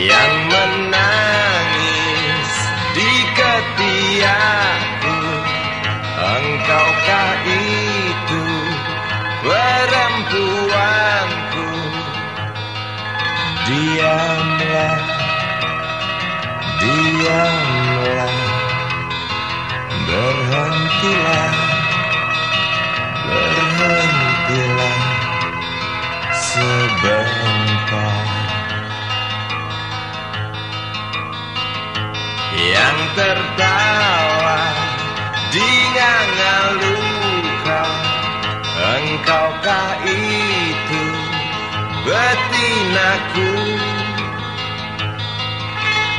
yang menangis di ketiakku. Engkaukah itu perempuanku? Diamlah, diamlah. Berhentilah, berhentilah sebentar yang tertawa di luka Engkaukah itu betinaku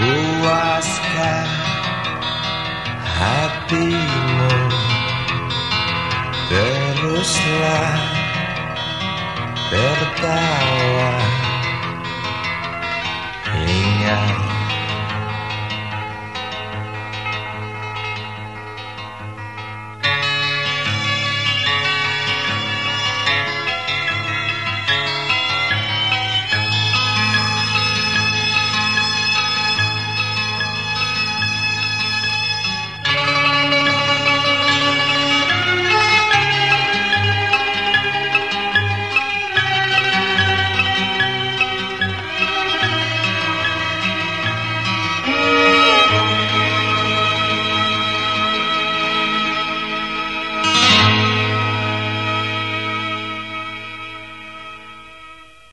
Puaskah hatimu Teruslah tertawa? Ingat